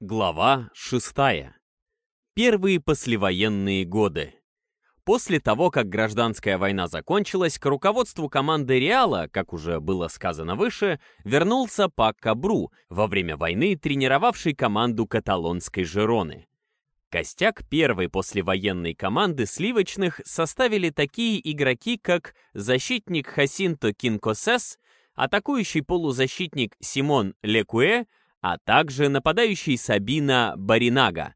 Глава 6. Первые послевоенные годы. После того, как гражданская война закончилась, к руководству команды Реала, как уже было сказано выше, вернулся Пак Кабру, во время войны тренировавший команду каталонской Жероны. Костяк первой послевоенной команды сливочных составили такие игроки, как защитник Хасинто Кинкосес, атакующий полузащитник Симон Лекуэ, а также нападающий Сабина Баринага.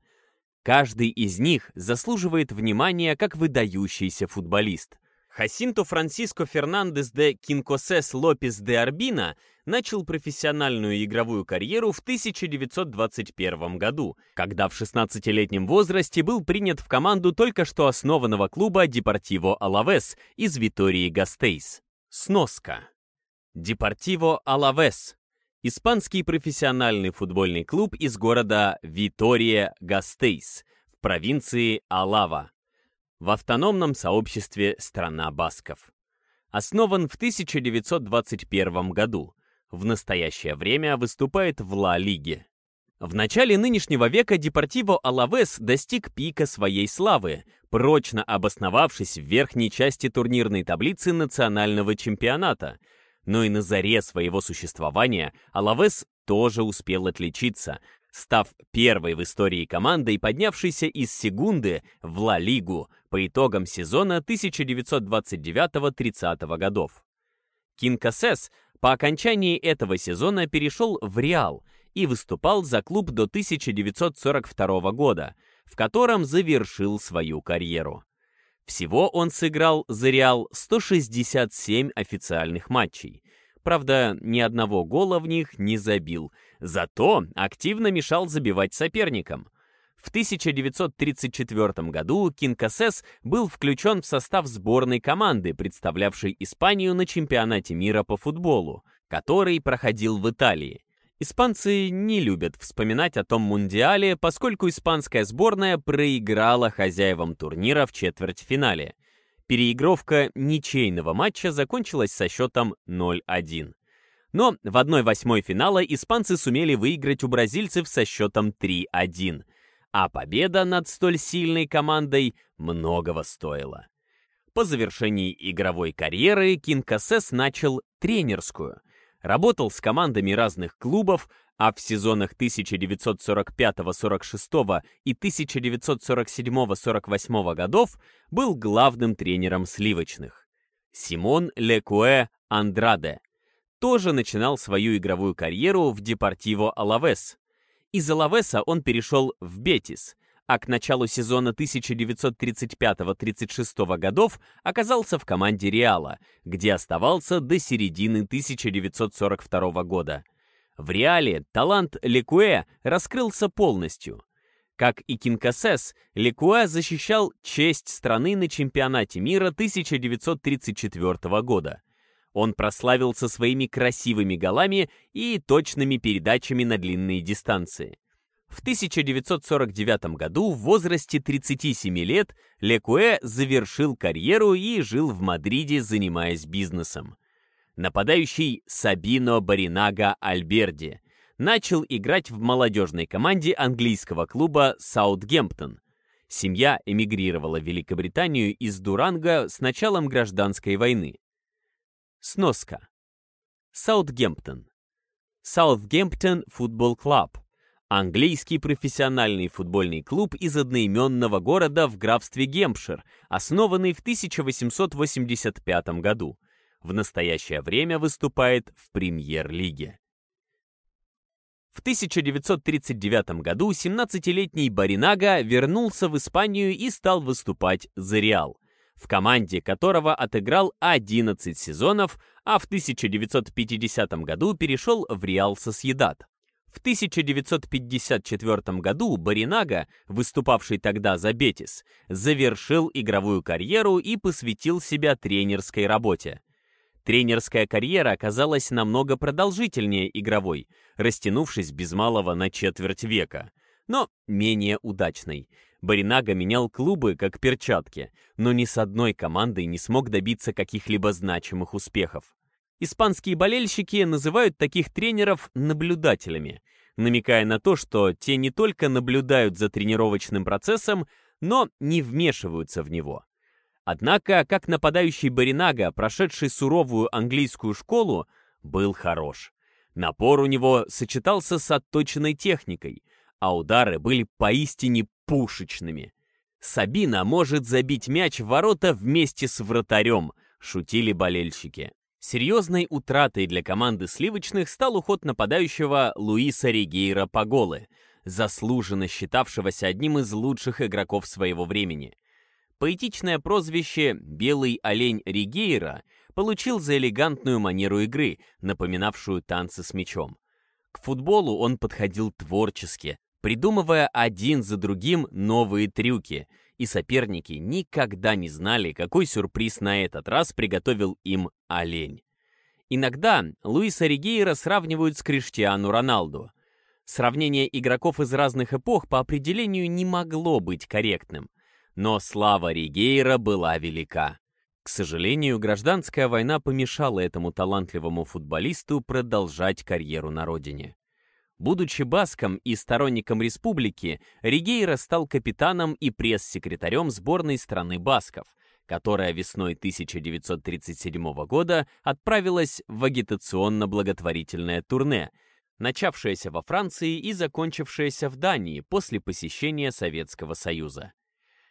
Каждый из них заслуживает внимания как выдающийся футболист. Хасинто Франсиско Фернандес де Кинкосес Лопес де Арбина начал профессиональную игровую карьеру в 1921 году, когда в 16-летнем возрасте был принят в команду только что основанного клуба Депортиво Алавес из Витории Гастейс. Сноска. Депортиво Алавес Испанский профессиональный футбольный клуб из города Витория-Гастейс в провинции Алава в автономном сообществе «Страна Басков». Основан в 1921 году. В настоящее время выступает в Ла-Лиге. В начале нынешнего века Депортиво Алавес достиг пика своей славы, прочно обосновавшись в верхней части турнирной таблицы национального чемпионата – но и на заре своего существования Алавес тоже успел отличиться, став первой в истории командой, поднявшейся из Сегунды в Ла-Лигу по итогам сезона 1929-30 годов. Кинкасес по окончании этого сезона перешел в Реал и выступал за клуб до 1942 года, в котором завершил свою карьеру. Всего он сыграл за Реал 167 официальных матчей. Правда, ни одного гола в них не забил, зато активно мешал забивать соперникам. В 1934 году Кинкасес был включен в состав сборной команды, представлявшей Испанию на чемпионате мира по футболу, который проходил в Италии. Испанцы не любят вспоминать о том мундиале, поскольку испанская сборная проиграла хозяевам турнира в четвертьфинале. Переигровка ничейного матча закончилась со счетом 0-1. Но в 1-8 финала испанцы сумели выиграть у бразильцев со счетом 3-1. А победа над столь сильной командой многого стоила. По завершении игровой карьеры Кинкасес начал тренерскую – работал с командами разных клубов, а в сезонах 1945-46 и 1947-48 годов был главным тренером сливочных. Симон Лекуэ Андраде тоже начинал свою игровую карьеру в Депортиво Алавес. Из Алавеса он перешел в Бетис, а к началу сезона 1935-36 годов оказался в команде Реала, где оставался до середины 1942 года. В Реале талант Лекуэ раскрылся полностью. Как и Кинкасес, Лекуэ защищал честь страны на чемпионате мира 1934 года. Он прославился своими красивыми голами и точными передачами на длинные дистанции. В 1949 году в возрасте 37 лет Лекуэ завершил карьеру и жил в Мадриде, занимаясь бизнесом. Нападающий Сабино Баринага Альберди начал играть в молодежной команде английского клуба Саутгемптон. Семья эмигрировала в Великобританию из Дуранга с началом гражданской войны. Сноска. Саутгемптон. Саутгемптон футбол клуб Английский профессиональный футбольный клуб из одноименного города в графстве Гемпшир, основанный в 1885 году. В настоящее время выступает в премьер-лиге. В 1939 году 17-летний Баринага вернулся в Испанию и стал выступать за Реал, в команде которого отыграл 11 сезонов, а в 1950 году перешел в Реал Сосъедат. В 1954 году Баринага, выступавший тогда за Бетис, завершил игровую карьеру и посвятил себя тренерской работе. Тренерская карьера оказалась намного продолжительнее игровой, растянувшись без малого на четверть века, но менее удачной. Баринага менял клубы как перчатки, но ни с одной командой не смог добиться каких-либо значимых успехов. Испанские болельщики называют таких тренеров наблюдателями. намекая на то, что те не только наблюдают за тренировочным процессом, но не вмешиваются в него. Однако, как нападающий Баринага, прошедший суровую английскую школу, был хорош. Напор у него сочетался с отточенной техникой, а удары были поистине пушечными. Сабина может забить мяч в ворота вместе с вратарем, шутили болельщики. Серьезной утратой для команды сливочных стал уход нападающего Луиса Ригейра Паголы, заслуженно считавшегося одним из лучших игроков своего времени. Поэтичное прозвище «Белый олень Ригейра» получил за элегантную манеру игры, напоминавшую танцы с мячом. К футболу он подходил творчески, придумывая один за другим новые трюки, и соперники никогда не знали, какой сюрприз на этот раз приготовил им олень. Иногда Луиса Ригейра сравнивают с Криштиану Роналду. Сравнение игроков из разных эпох по определению не могло быть корректным, но слава Ригейра была велика. К сожалению, гражданская война помешала этому талантливому футболисту продолжать карьеру на родине. Будучи баском и сторонником республики, Ригейра стал капитаном и пресс-секретарем сборной страны басков, которая весной 1937 года отправилась в агитационно-благотворительное турне, начавшееся во Франции и закончившееся в Дании после посещения Советского Союза.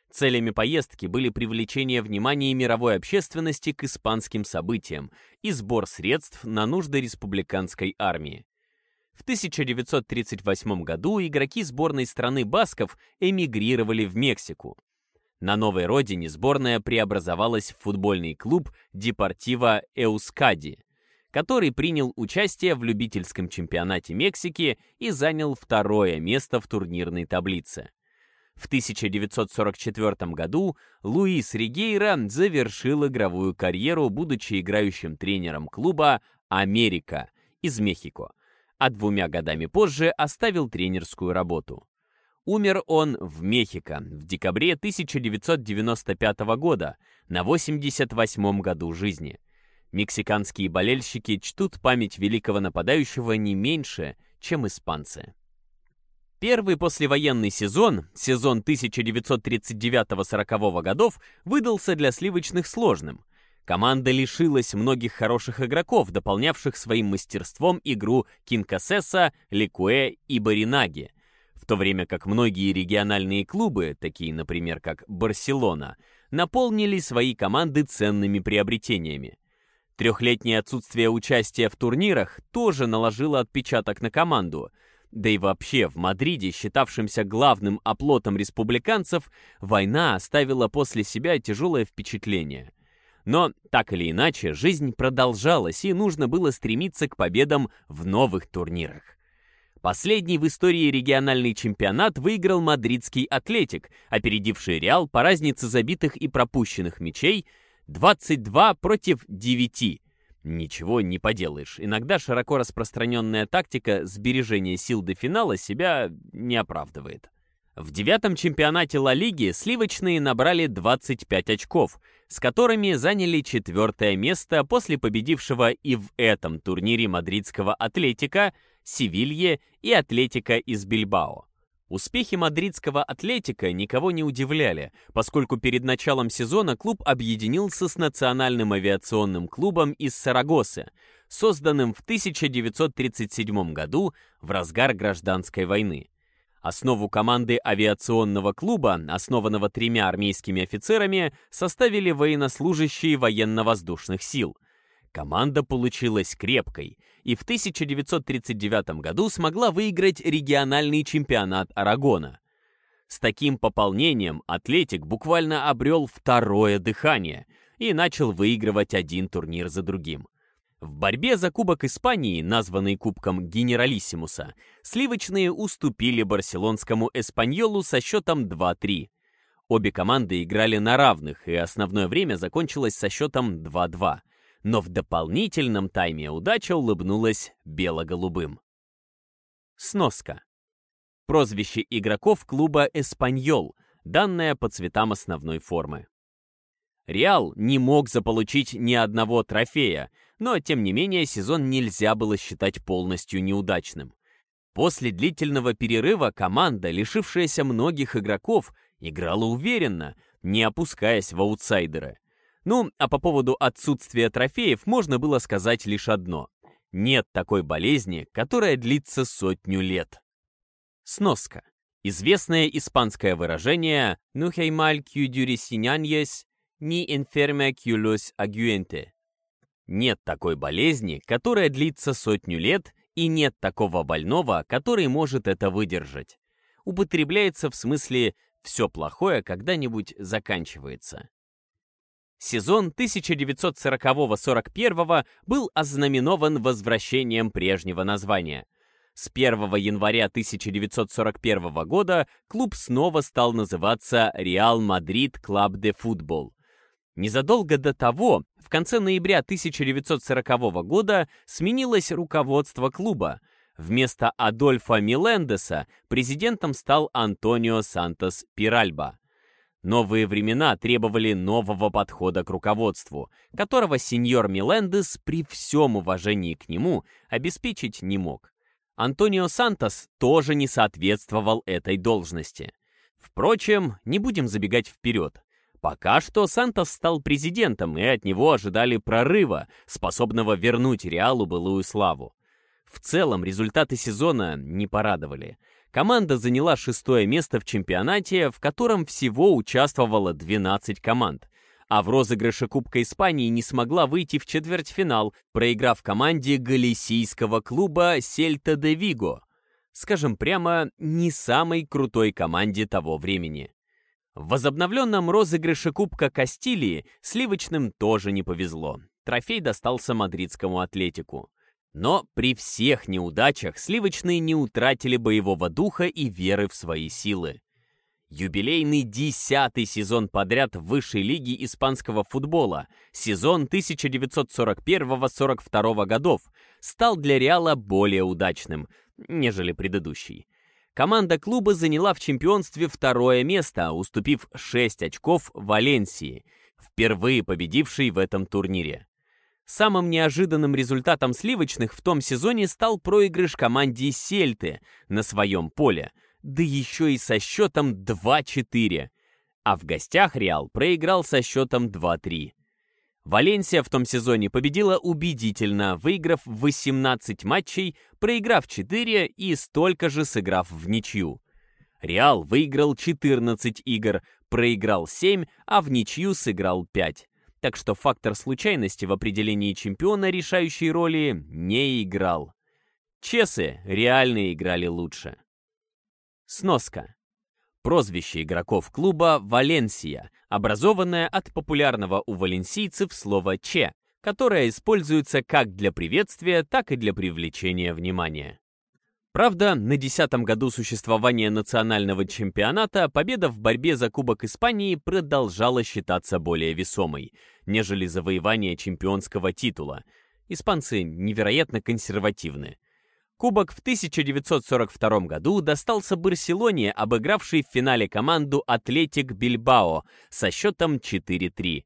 Целями поездки были привлечение внимания мировой общественности к испанским событиям и сбор средств на нужды республиканской армии. В 1938 году игроки сборной страны Басков эмигрировали в Мексику. На новой родине сборная преобразовалась в футбольный клуб Депортива Эускади, который принял участие в любительском чемпионате Мексики и занял второе место в турнирной таблице. В 1944 году Луис Ригейра завершил игровую карьеру, будучи играющим тренером клуба «Америка» из Мехико, а двумя годами позже оставил тренерскую работу. Умер он в Мехико в декабре 1995 года, на 88-м году жизни. Мексиканские болельщики чтут память великого нападающего не меньше, чем испанцы. Первый послевоенный сезон, сезон 1939-40 годов, выдался для сливочных сложным. Команда лишилась многих хороших игроков, дополнявших своим мастерством игру Кинкасеса, Ликуэ и Баринаги, в то время как многие региональные клубы, такие, например, как Барселона, наполнили свои команды ценными приобретениями. Трехлетнее отсутствие участия в турнирах тоже наложило отпечаток на команду. Да и вообще, в Мадриде, считавшемся главным оплотом республиканцев, война оставила после себя тяжелое впечатление – но, так или иначе, жизнь продолжалась, и нужно было стремиться к победам в новых турнирах. Последний в истории региональный чемпионат выиграл мадридский «Атлетик», опередивший «Реал» по разнице забитых и пропущенных мячей 22 против 9. Ничего не поделаешь. Иногда широко распространенная тактика сбережения сил до финала себя не оправдывает. В девятом чемпионате Ла Лиги сливочные набрали 25 очков, с которыми заняли четвертое место после победившего и в этом турнире мадридского Атлетика, Севилье и Атлетика из Бильбао. Успехи мадридского Атлетика никого не удивляли, поскольку перед началом сезона клуб объединился с Национальным авиационным клубом из Сарагосы, созданным в 1937 году в разгар гражданской войны. Основу команды авиационного клуба, основанного тремя армейскими офицерами, составили военнослужащие военно-воздушных сил. Команда получилась крепкой и в 1939 году смогла выиграть региональный чемпионат Арагона. С таким пополнением Атлетик буквально обрел второе дыхание и начал выигрывать один турнир за другим. В борьбе за Кубок Испании, названный Кубком Генералиссимуса, сливочные уступили барселонскому Эспаньолу со счетом 2-3. Обе команды играли на равных, и основное время закончилось со счетом 2-2. Но в дополнительном тайме удача улыбнулась бело-голубым. Сноска. Прозвище игроков клуба «Эспаньол», данное по цветам основной формы. Реал не мог заполучить ни одного трофея, но, тем не менее, сезон нельзя было считать полностью неудачным. После длительного перерыва команда, лишившаяся многих игроков, играла уверенно, не опускаясь в аутсайдеры. Ну, а по поводу отсутствия трофеев можно было сказать лишь одно. Нет такой болезни, которая длится сотню лет. Сноска. Известное испанское выражение «No hay mal que dure cien años, Нет такой болезни, которая длится сотню лет, и нет такого больного, который может это выдержать. Употребляется в смысле «все плохое когда-нибудь заканчивается». Сезон 1940-41 был ознаменован возвращением прежнего названия. С 1 января 1941 года клуб снова стал называться «Real Madrid Club de Fútbol». Незадолго до того, в конце ноября 1940 года, сменилось руководство клуба. Вместо Адольфа Мелендеса президентом стал Антонио Сантос Перальба. Новые времена требовали нового подхода к руководству, которого сеньор Мелендес при всем уважении к нему обеспечить не мог. Антонио Сантос тоже не соответствовал этой должности. Впрочем, не будем забегать вперед. Пока что Сантос стал президентом, и от него ожидали прорыва, способного вернуть Реалу былую славу. В целом, результаты сезона не порадовали – команда заняла шестое место в чемпионате, в котором всего участвовало 12 команд. А в розыгрыше Кубка Испании не смогла выйти в четвертьфинал, проиграв команде галисийского клуба Сельта де Виго. Скажем прямо, не самой крутой команде того времени. В возобновленном розыгрыше Кубка Кастилии сливочным тоже не повезло. Трофей достался мадридскому атлетику. Но при всех неудачах сливочные не утратили боевого духа и веры в свои силы. Юбилейный десятый сезон подряд высшей лиге испанского футбола, сезон 1941-42 годов, стал для Реала более удачным, нежели предыдущий. Команда клуба заняла в чемпионстве второе место, уступив 6 очков Валенсии, впервые победившей в этом турнире. Самым неожиданным результатом сливочных в том сезоне стал проигрыш команде Сельты на своем поле, да еще и со счетом 2-4. А в гостях Реал проиграл со счетом 2-3. Валенсия в том сезоне победила убедительно, выиграв 18 матчей, проиграв 4 и столько же сыграв в ничью. Реал выиграл 14 игр, проиграл 7, а в ничью сыграл 5 так что фактор случайности в определении чемпиона решающей роли не играл. Чесы реально играли лучше. Сноска. Прозвище игроков клуба «Валенсия», образованное от популярного у валенсийцев слова «че», которое используется как для приветствия, так и для привлечения внимания. Правда, на десятом году существования национального чемпионата победа в борьбе за Кубок Испании продолжала считаться более весомой, нежели завоевание чемпионского титула. Испанцы невероятно консервативны. Кубок в 1942 году достался Барселоне, обыгравшей в финале команду Атлетик Бильбао со счетом 4-3.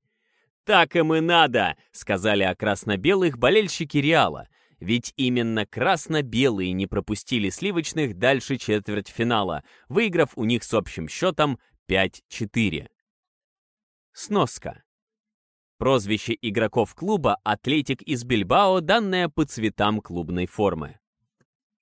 «Так им и надо!» — сказали о красно-белых болельщики Реала — ведь именно красно-белые не пропустили сливочных дальше четвертьфинала, выиграв у них с общим счетом 5-4. Сноска. Прозвище игроков клуба «Атлетик» из Бильбао, данное по цветам клубной формы.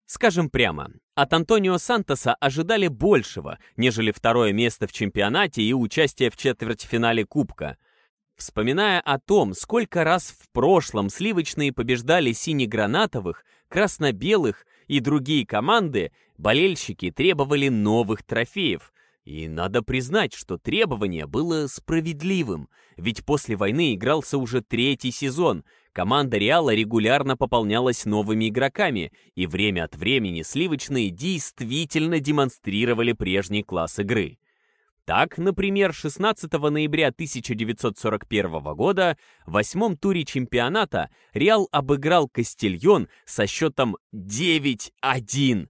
Скажем прямо, от Антонио Сантоса ожидали большего, нежели второе место в чемпионате и участие в четвертьфинале Кубка – Вспоминая о том, сколько раз в прошлом сливочные побеждали синегранатовых, красно-белых и другие команды, болельщики требовали новых трофеев. И надо признать, что требование было справедливым, ведь после войны игрался уже третий сезон, команда Реала регулярно пополнялась новыми игроками, и время от времени сливочные действительно демонстрировали прежний класс игры. Так, например, 16 ноября 1941 года в восьмом туре чемпионата Реал обыграл Кастильон со счетом 9-1,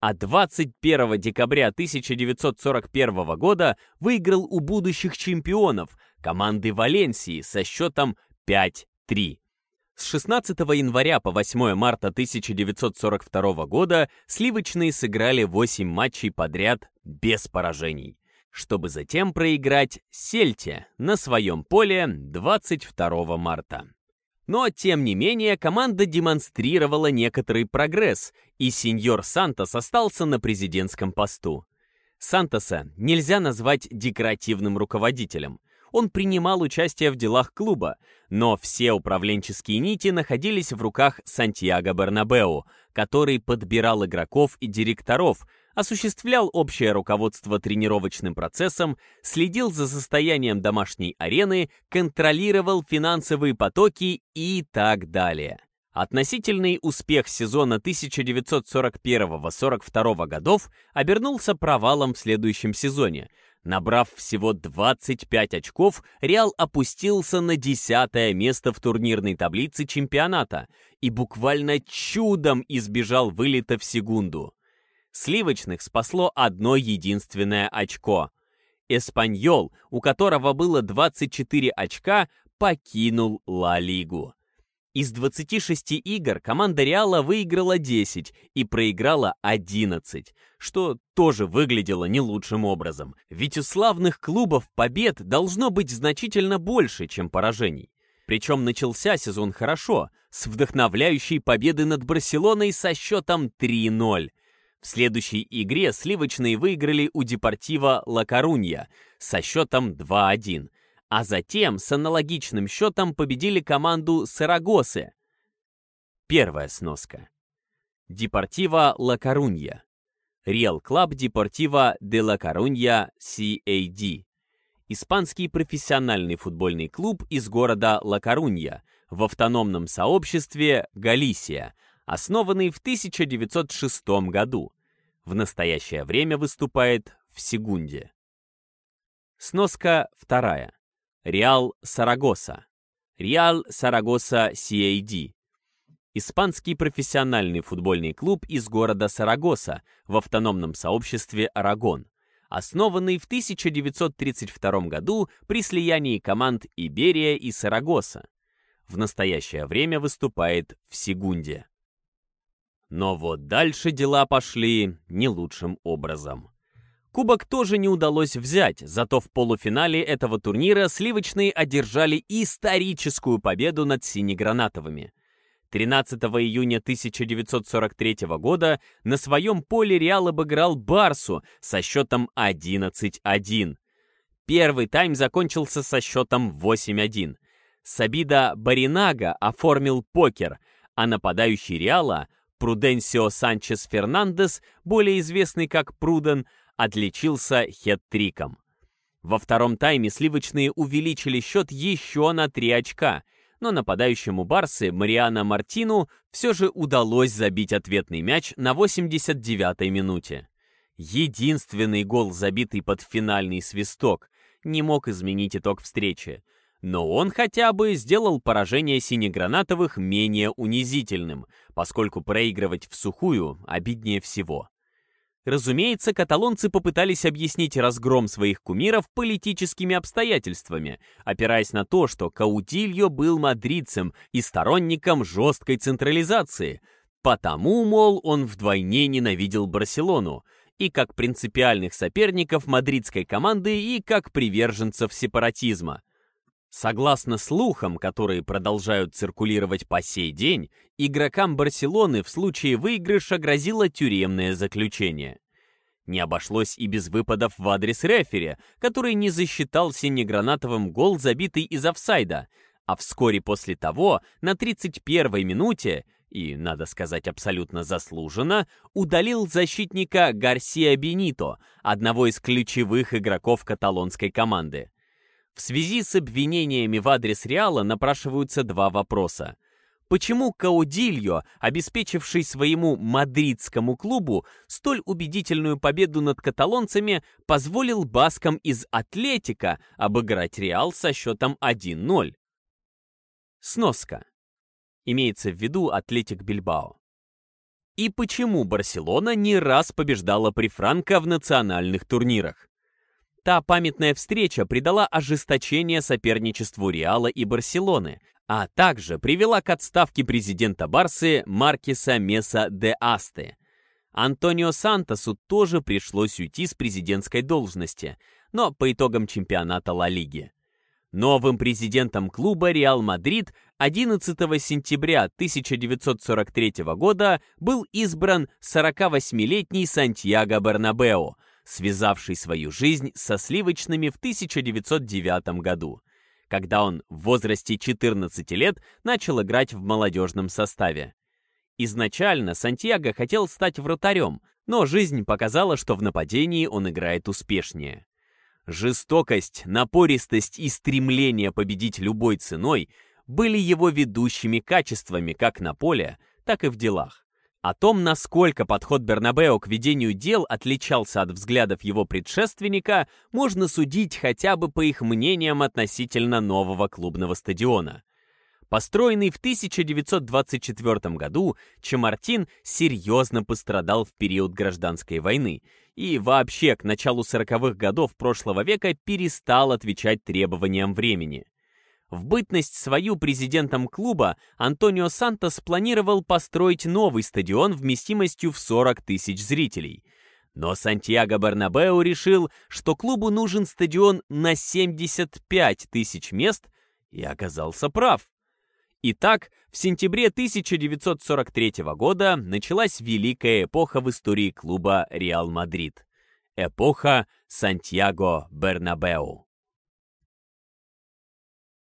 а 21 декабря 1941 года выиграл у будущих чемпионов команды Валенсии со счетом 5-3. С 16 января по 8 марта 1942 года сливочные сыграли 8 матчей подряд без поражений, чтобы затем проиграть Сельте на своем поле 22 марта. Но, тем не менее, команда демонстрировала некоторый прогресс, и сеньор Сантос остался на президентском посту. Сантоса нельзя назвать декоративным руководителем. Он принимал участие в делах клуба, но все управленческие нити находились в руках Сантьяго Бернабеу, который подбирал игроков и директоров, осуществлял общее руководство тренировочным процессом, следил за состоянием домашней арены, контролировал финансовые потоки и так далее. Относительный успех сезона 1941-42 годов обернулся провалом в следующем сезоне. Набрав всего 25 очков, Реал опустился на десятое место в турнирной таблице чемпионата и буквально чудом избежал вылета в секунду. Сливочных спасло одно единственное очко. Эспаньол, у которого было 24 очка, покинул Ла Лигу. Из 26 игр команда Реала выиграла 10 и проиграла 11, что тоже выглядело не лучшим образом, ведь у славных клубов побед должно быть значительно больше, чем поражений. Причем начался сезон хорошо, с вдохновляющей победы над Барселоной со счетом 3-0. В следующей игре сливочные выиграли у Депортиво Ла Корунья со счетом 2-1, а затем с аналогичным счетом победили команду Сарагосы. Первая сноска. Депортиво Ла Корунья. Real Club Deportivo de La Coruña SAD. Испанский профессиональный футбольный клуб из города Ла Корунья в автономном сообществе Галисия – основанный в 1906 году. В настоящее время выступает в Сегунде. Сноска вторая. Реал Сарагоса. Реал Сарагоса CAD. Испанский профессиональный футбольный клуб из города Сарагоса в автономном сообществе Арагон, основанный в 1932 году при слиянии команд Иберия и Сарагоса. В настоящее время выступает в Сегунде. Но вот дальше дела пошли не лучшим образом. Кубок тоже не удалось взять, зато в полуфинале этого турнира сливочные одержали историческую победу над синегранатовыми. 13 июня 1943 года на своем поле Реал обыграл Барсу со счетом 11-1. Первый тайм закончился со счетом 8-1. Сабида Баринага оформил покер, а нападающий Реала Пруденсио Санчес Фернандес, более известный как Пруден, отличился хет-триком. Во втором тайме сливочные увеличили счет еще на 3 очка, но нападающему Барсы Мариано Мартину все же удалось забить ответный мяч на 89-й минуте. Единственный гол, забитый под финальный свисток, не мог изменить итог встречи, но он хотя бы сделал поражение синегранатовых менее унизительным, поскольку проигрывать в сухую обиднее всего. Разумеется, каталонцы попытались объяснить разгром своих кумиров политическими обстоятельствами, опираясь на то, что Каудильо был мадридцем и сторонником жесткой централизации, потому, мол, он вдвойне ненавидел Барселону, и как принципиальных соперников мадридской команды, и как приверженцев сепаратизма. Согласно слухам, которые продолжают циркулировать по сей день, игрокам Барселоны в случае выигрыша грозило тюремное заключение. Не обошлось и без выпадов в адрес рефери, который не засчитал синегранатовым гол, забитый из офсайда, а вскоре после того, на 31-й минуте, и, надо сказать, абсолютно заслуженно, удалил защитника Гарсия Бенито, одного из ключевых игроков каталонской команды. В связи с обвинениями в адрес Реала напрашиваются два вопроса. Почему Каудильо, обеспечивший своему мадридскому клубу столь убедительную победу над каталонцами, позволил баскам из Атлетика обыграть Реал со счетом 1-0? Сноска. Имеется в виду Атлетик Бильбао. И почему Барселона не раз побеждала при Франко в национальных турнирах? Та памятная встреча придала ожесточение соперничеству Реала и Барселоны, а также привела к отставке президента Барсы Маркеса Меса де Асте. Антонио Сантосу тоже пришлось уйти с президентской должности, но по итогам чемпионата Ла Лиги. Новым президентом клуба «Реал Мадрид» 11 сентября 1943 года был избран 48-летний Сантьяго Бернабео, связавший свою жизнь со сливочными в 1909 году когда он в возрасте 14 лет начал играть в молодежном составе. Изначально Сантьяго хотел стать вратарем, но жизнь показала, что в нападении он играет успешнее. Жестокость, напористость и стремление победить любой ценой были его ведущими качествами как на поле, так и в делах. О том, насколько подход Бернабео к ведению дел отличался от взглядов его предшественника, можно судить хотя бы по их мнениям относительно нового клубного стадиона. Построенный в 1924 году, Чемартин серьезно пострадал в период гражданской войны и вообще к началу 40-х годов прошлого века перестал отвечать требованиям времени. В бытность свою президентом клуба Антонио Сантос планировал построить новый стадион вместимостью в 40 тысяч зрителей. Но Сантьяго Бернабеу решил, что клубу нужен стадион на 75 тысяч мест и оказался прав. Итак, в сентябре 1943 года началась великая эпоха в истории клуба «Реал Мадрид». Эпоха Сантьяго Бернабеу.